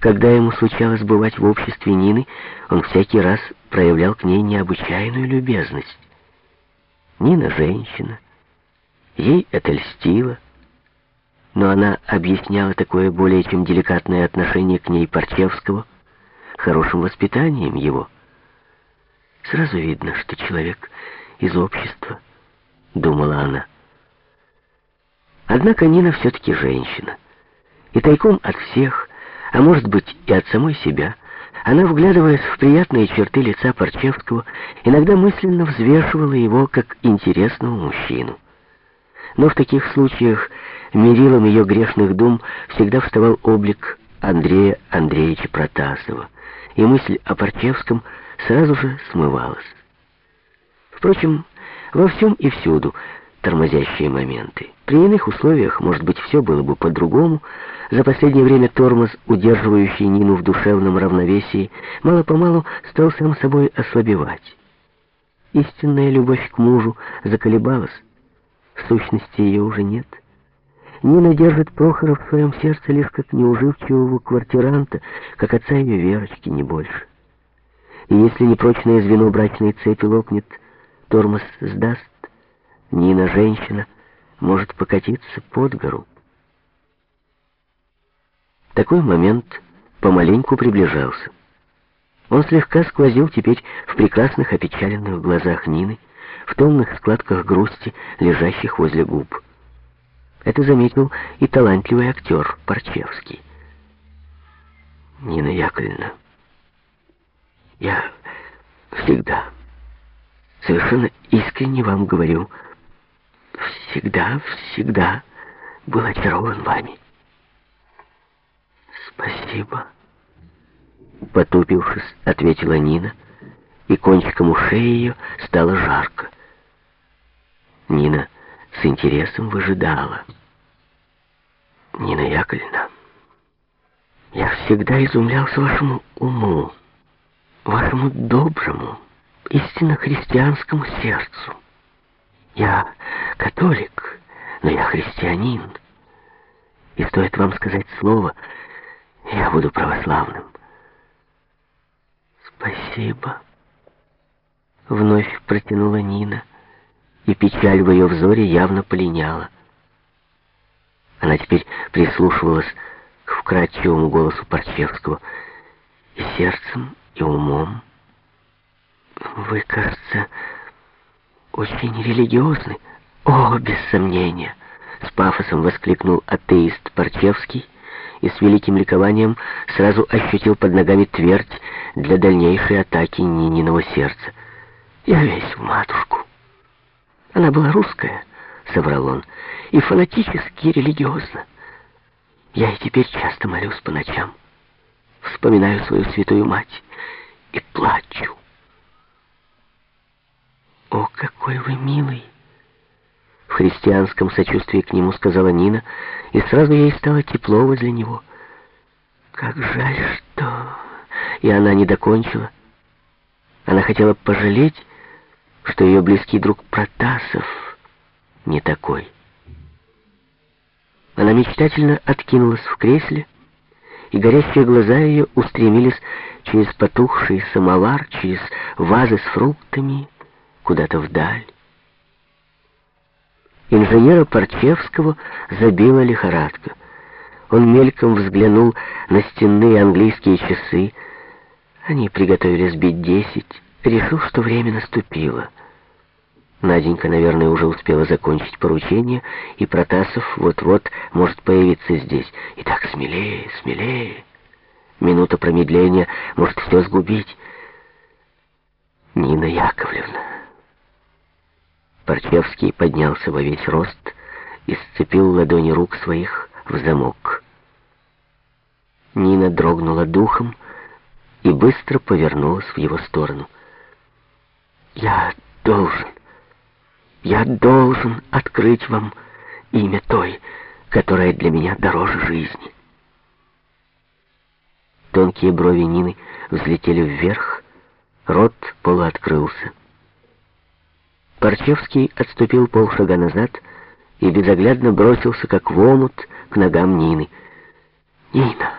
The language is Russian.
Когда ему случалось бывать в обществе Нины, он всякий раз проявлял к ней необычайную любезность. Нина — женщина. Ей это льстило. Но она объясняла такое более чем деликатное отношение к ней Парчевского хорошим воспитанием его. Сразу видно, что человек из общества, думала она. Однако Нина все-таки женщина. И тайком от всех, а может быть и от самой себя, она, вглядываясь в приятные черты лица Парчевского, иногда мысленно взвешивала его как интересного мужчину. Но в таких случаях мерилом ее грешных дум всегда вставал облик Андрея Андреевича Протасова, и мысль о Парчевском сразу же смывалась. Впрочем, во всем и всюду тормозящие моменты. При иных условиях, может быть, все было бы по-другому. За последнее время тормоз, удерживающий Нину в душевном равновесии, мало-помалу стал сам собой ослабевать. Истинная любовь к мужу заколебалась. В сущности, ее уже нет. Нина держит Прохора в своем сердце лишь как неуживчивого квартиранта, как отца ее Верочки, не больше. И если непрочное звено брачной цепи лопнет, тормоз сдаст, Нина, женщина, может покатиться под гору. Такой момент помаленьку приближался. Он слегка сквозил теперь в прекрасных опечаленных глазах Нины, в томных складках грусти, лежащих возле губ. Это заметил и талантливый актер Парчевский. «Нина Яковлевна, я всегда, совершенно искренне вам говорю, всегда, всегда был очарован вами. Спасибо. Потупившись, ответила Нина, и кончиком ушей ее стало жарко. Нина с интересом выжидала. Нина Яковлевна, я всегда изумлялся вашему уму, вашему доброму, истинно христианскому сердцу. Я католик, но я христианин. И стоит вам сказать слово, я буду православным. Спасибо. Вновь протянула Нина, и печаль в ее взоре явно полиняла. Она теперь прислушивалась к вкрадчивому голосу Парчевского и сердцем, и умом. Вы, кажется, очень религиозны. О, без сомнения! С пафосом воскликнул атеист Парчевский и с великим ликованием сразу ощутил под ногами твердь для дальнейшей атаки Нининого сердца. Я весь в матушку. Она была русская, соврал он, и фанатически религиозна. Я и теперь часто молюсь по ночам, вспоминаю свою святую мать и плачу. «О, какой вы милый!» Христианском сочувствии к нему сказала Нина, и сразу ей стало тепло возле него. «Как жаль, что...» И она не докончила. Она хотела пожалеть, что ее близкий друг Протасов не такой. Она мечтательно откинулась в кресле, и горящие глаза ее устремились через потухший самовар, через вазы с фруктами, куда-то вдаль. Инженера Парчевского забила лихорадка. Он мельком взглянул на стенные английские часы. Они приготовились бить десять. Решил, что время наступило. Наденька, наверное, уже успела закончить поручение, и Протасов вот-вот может появиться здесь. И так смелее, смелее. Минута промедления может все сгубить. Нина Яковлевна... Парчевский поднялся во весь рост и сцепил ладони рук своих в замок. Нина дрогнула духом и быстро повернулась в его сторону. «Я должен, я должен открыть вам имя той, которая для меня дороже жизни». Тонкие брови Нины взлетели вверх, рот полуоткрылся. Парчевский отступил полшага назад и безоглядно бросился, как в омут, к ногам Нины. «Нина!»